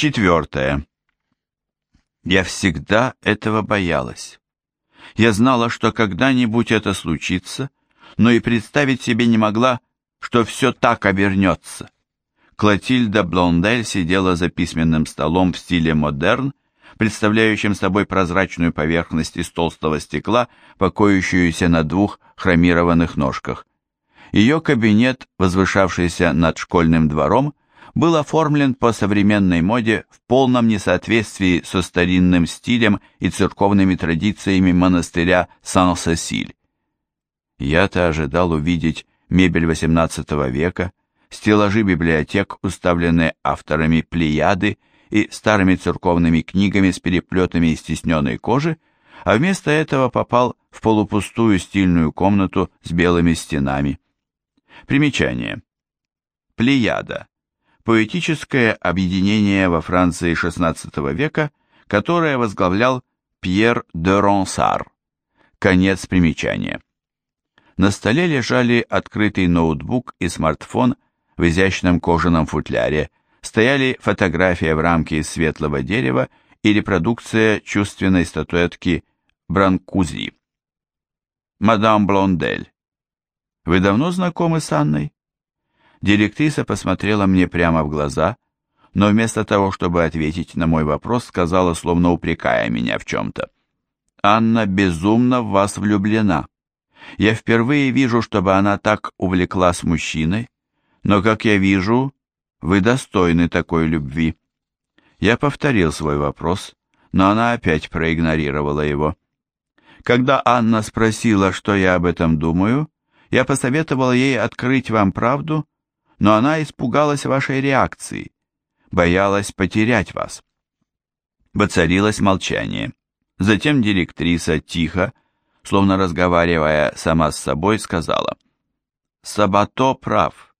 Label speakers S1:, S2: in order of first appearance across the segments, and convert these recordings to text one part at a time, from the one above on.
S1: Четвертое. Я всегда этого боялась. Я знала, что когда-нибудь это случится, но и представить себе не могла, что все так обернется. Клотильда Блондель сидела за письменным столом в стиле модерн, представляющим собой прозрачную поверхность из толстого стекла, покоящуюся на двух хромированных ножках. Ее кабинет, возвышавшийся над школьным двором, был оформлен по современной моде в полном несоответствии со старинным стилем и церковными традициями монастыря Сан-Сесиль. Я-то ожидал увидеть мебель XVIII века, стеллажи библиотек, уставленные авторами плеяды и старыми церковными книгами с переплетами из стесненной кожи, а вместо этого попал в полупустую стильную комнату с белыми стенами. Примечание. Плеяда поэтическое объединение во Франции XVI века, которое возглавлял Пьер де Ронсар. Конец примечания. На столе лежали открытый ноутбук и смартфон в изящном кожаном футляре, стояли фотография в рамке из светлого дерева и репродукция чувственной статуэтки Бранкузи. «Мадам Блондель, вы давно знакомы с Анной?» Директриса посмотрела мне прямо в глаза, но вместо того, чтобы ответить на мой вопрос, сказала, словно упрекая меня в чем-то. «Анна безумно в вас влюблена. Я впервые вижу, чтобы она так увлеклась мужчиной, но, как я вижу, вы достойны такой любви». Я повторил свой вопрос, но она опять проигнорировала его. Когда Анна спросила, что я об этом думаю, я посоветовал ей открыть вам правду, но она испугалась вашей реакции, боялась потерять вас. Воцарилось молчание. Затем директриса тихо, словно разговаривая сама с собой, сказала, «Сабато прав.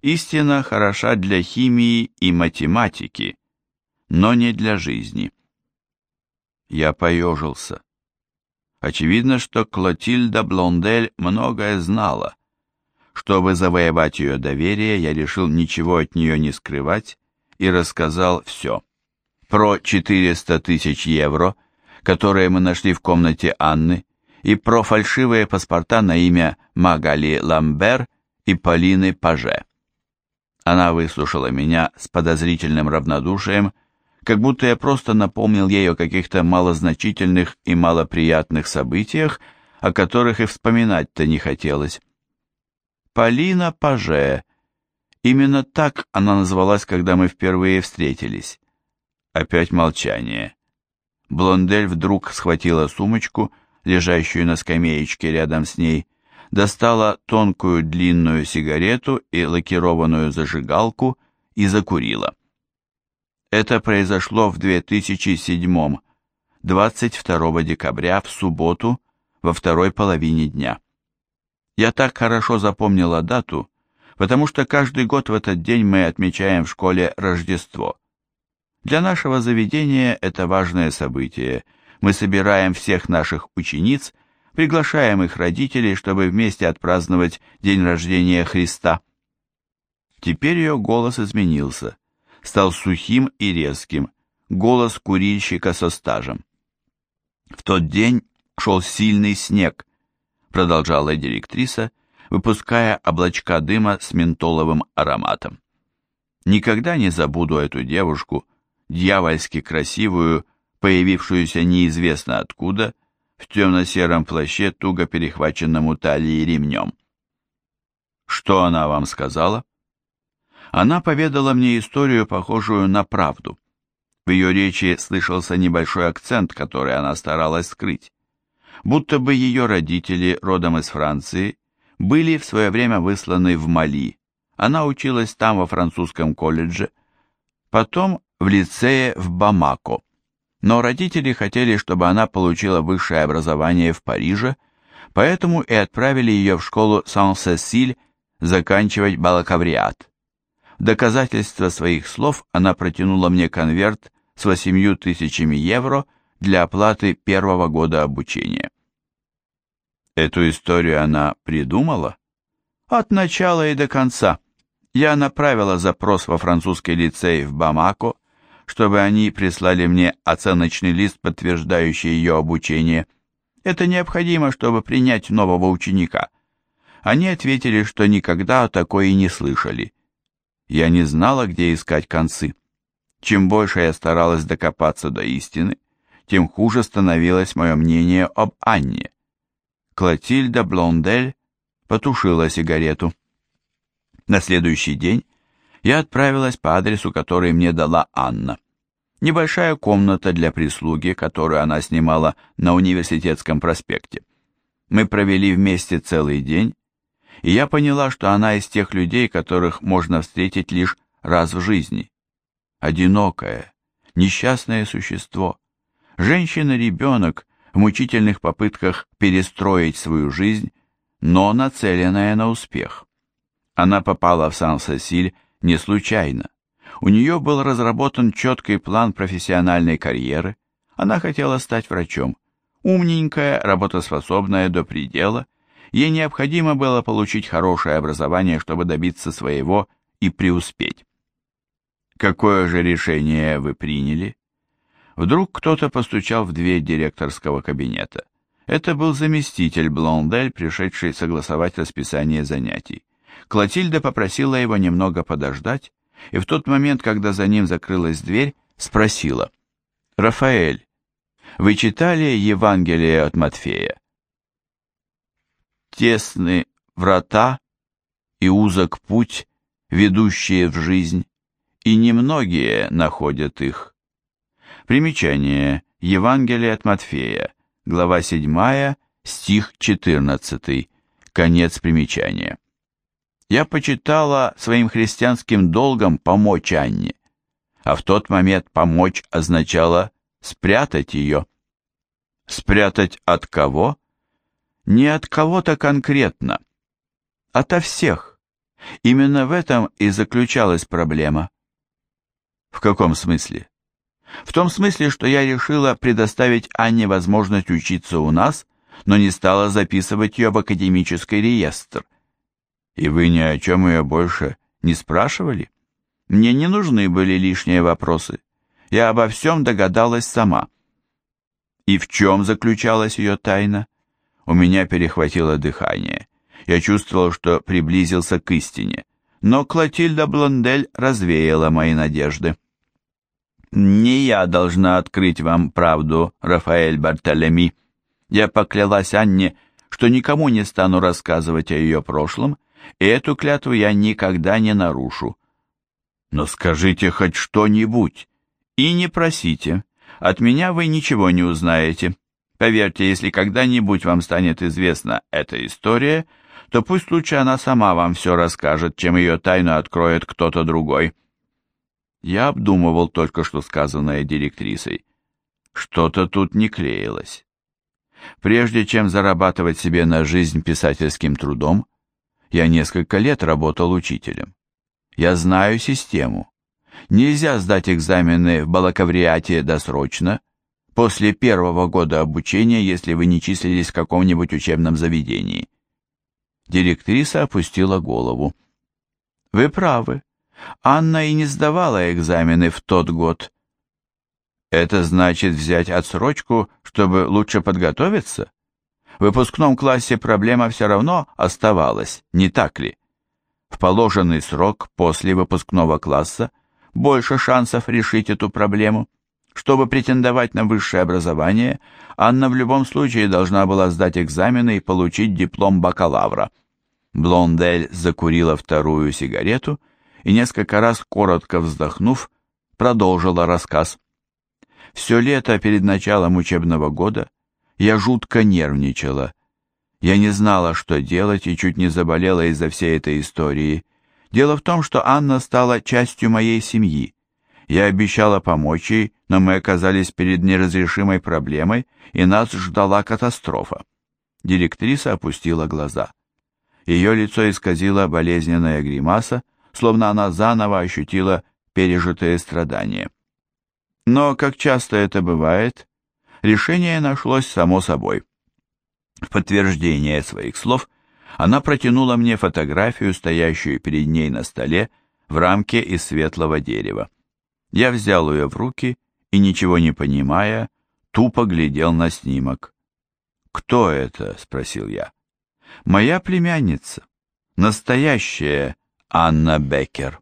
S1: Истина хороша для химии и математики, но не для жизни». Я поежился. Очевидно, что Клотильда Блондель многое знала, чтобы завоевать ее доверие, я решил ничего от нее не скрывать и рассказал все. Про 400 тысяч евро, которые мы нашли в комнате Анны, и про фальшивые паспорта на имя Магали Ламбер и Полины Паже. Она выслушала меня с подозрительным равнодушием, как будто я просто напомнил ей о каких-то малозначительных и малоприятных событиях, о которых и вспоминать-то не хотелось. Полина Паже. Именно так она назвалась, когда мы впервые встретились. Опять молчание. Блондель вдруг схватила сумочку, лежащую на скамеечке рядом с ней, достала тонкую длинную сигарету и лакированную зажигалку и закурила. Это произошло в 2007, 22 декабря, в субботу, во второй половине дня. Я так хорошо запомнила дату, потому что каждый год в этот день мы отмечаем в школе Рождество. Для нашего заведения это важное событие. Мы собираем всех наших учениц, приглашаем их родителей, чтобы вместе отпраздновать день рождения Христа. Теперь ее голос изменился, стал сухим и резким, голос курильщика со стажем. В тот день шел сильный снег, продолжала директриса, выпуская облачка дыма с ментоловым ароматом. Никогда не забуду эту девушку, дьявольски красивую, появившуюся неизвестно откуда, в темно-сером плаще, туго перехваченном у талии ремнем. Что она вам сказала? Она поведала мне историю, похожую на правду. В ее речи слышался небольшой акцент, который она старалась скрыть будто бы ее родители, родом из Франции, были в свое время высланы в Мали. Она училась там во французском колледже, потом в лицее в Бамако. Но родители хотели, чтобы она получила высшее образование в Париже, поэтому и отправили ее в школу Сан-Сесиль заканчивать балакавриат. В доказательство своих слов она протянула мне конверт с 8 тысячами евро – для оплаты первого года обучения. Эту историю она придумала? От начала и до конца. Я направила запрос во французский лицей в Бамако, чтобы они прислали мне оценочный лист, подтверждающий ее обучение. Это необходимо, чтобы принять нового ученика. Они ответили, что никогда о такой и не слышали. Я не знала, где искать концы. Чем больше я старалась докопаться до истины, тем хуже становилось мое мнение об Анне. Клотильда Блондель потушила сигарету. На следующий день я отправилась по адресу, который мне дала Анна. Небольшая комната для прислуги, которую она снимала на университетском проспекте. Мы провели вместе целый день, и я поняла, что она из тех людей, которых можно встретить лишь раз в жизни. Одинокое, несчастное существо, Женщина-ребенок в мучительных попытках перестроить свою жизнь, но нацеленная на успех. Она попала в Сан-Сесиль не случайно. У нее был разработан четкий план профессиональной карьеры. Она хотела стать врачом. Умненькая, работоспособная до предела. Ей необходимо было получить хорошее образование, чтобы добиться своего и преуспеть. Какое же решение вы приняли? Вдруг кто-то постучал в дверь директорского кабинета. Это был заместитель Блондель, пришедший согласовать расписание занятий. Клотильда попросила его немного подождать, и в тот момент, когда за ним закрылась дверь, спросила. «Рафаэль, вы читали Евангелие от Матфея?» «Тесны врата и узок путь, ведущие в жизнь, и немногие находят их». Примечание. Евангелие от Матфея. Глава 7, стих 14. Конец примечания. Я почитала своим христианским долгом помочь Анне, а в тот момент помочь означало спрятать ее. Спрятать от кого? Не от кого-то конкретно. Ото всех. Именно в этом и заключалась проблема. В каком смысле? В том смысле, что я решила предоставить Анне возможность учиться у нас, но не стала записывать ее в академический реестр. И вы ни о чем ее больше не спрашивали? Мне не нужны были лишние вопросы. Я обо всем догадалась сама. И в чем заключалась ее тайна? У меня перехватило дыхание. Я чувствовал, что приблизился к истине. Но Клотильда Блондель развеяла мои надежды не я должна открыть вам правду, Рафаэль Бартолеми. Я поклялась Анне, что никому не стану рассказывать о ее прошлом, и эту клятву я никогда не нарушу. Но скажите хоть что-нибудь и не просите. От меня вы ничего не узнаете. Поверьте, если когда-нибудь вам станет известна эта история, то пусть лучше она сама вам все расскажет, чем ее тайну откроет кто-то другой. Я обдумывал только что сказанное директрисой. Что-то тут не клеилось. Прежде чем зарабатывать себе на жизнь писательским трудом, я несколько лет работал учителем. Я знаю систему. Нельзя сдать экзамены в балакавриате досрочно, после первого года обучения, если вы не числились в каком-нибудь учебном заведении. Директриса опустила голову. «Вы правы. Анна и не сдавала экзамены в тот год. Это значит взять отсрочку, чтобы лучше подготовиться? В выпускном классе проблема все равно оставалась, не так ли? В положенный срок после выпускного класса больше шансов решить эту проблему. Чтобы претендовать на высшее образование, Анна в любом случае должна была сдать экзамены и получить диплом бакалавра. Блондель закурила вторую сигарету и несколько раз, коротко вздохнув, продолжила рассказ. Все лето перед началом учебного года я жутко нервничала. Я не знала, что делать, и чуть не заболела из-за всей этой истории. Дело в том, что Анна стала частью моей семьи. Я обещала помочь ей, но мы оказались перед неразрешимой проблемой, и нас ждала катастрофа. Директриса опустила глаза. Ее лицо исказила болезненная гримаса, словно она заново ощутила пережитое страдание. Но, как часто это бывает, решение нашлось само собой. В подтверждение своих слов она протянула мне фотографию, стоящую перед ней на столе, в рамке из светлого дерева. Я взял ее в руки и, ничего не понимая, тупо глядел на снимок. «Кто это?» — спросил я. «Моя племянница. Настоящая, Анна Беккер».